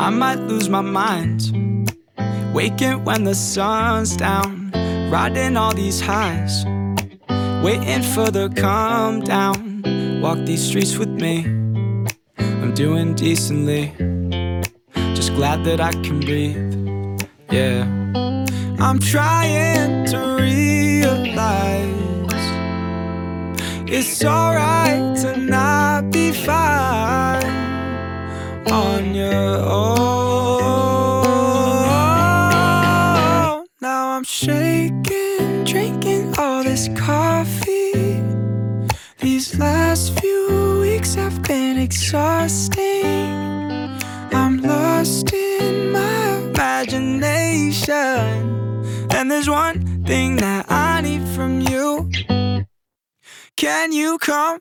I might lose my mind. Waking when the sun's down, riding all these highs. Waiting for the calm down. Walk these streets with me. I'm doing decently. Just glad that I can breathe. Yeah. I'm trying to realize it's alright to all this coffee. These last few weeks have been exhausting. I'm lost in my imagination. And there's one thing that I need from you. Can you come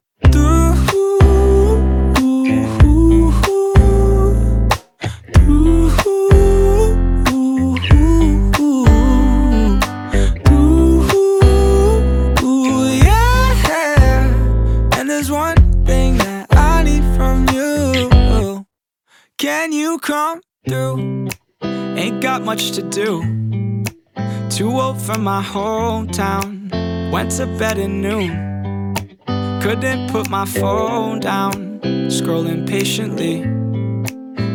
from you. Can you come through? Ain't got much to do. Too old for my hometown. Went to bed at noon. Couldn't put my phone down. Scrolling patiently.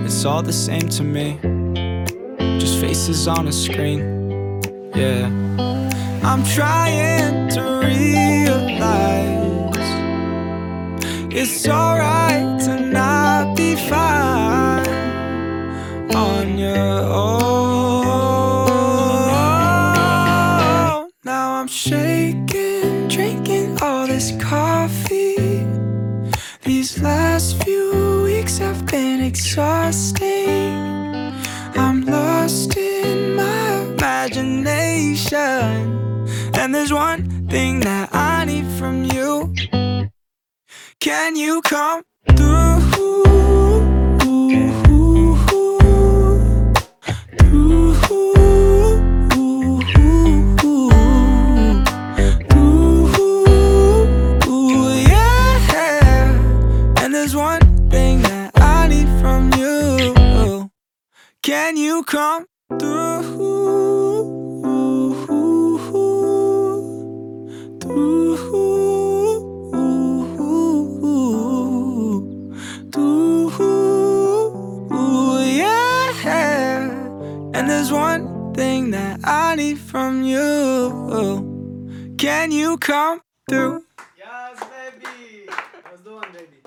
It's all the same to me. Just faces on a screen. Yeah. I'm trying to realize it's alright I'm shaking, drinking all this coffee. These last few weeks have been exhausting. I'm lost in my imagination. And there's one thing that I need from you. Can you come Can you come through? Through, through, yeah. And there's one thing that I need from you. Can you come through? Yes, baby. How's doing, baby?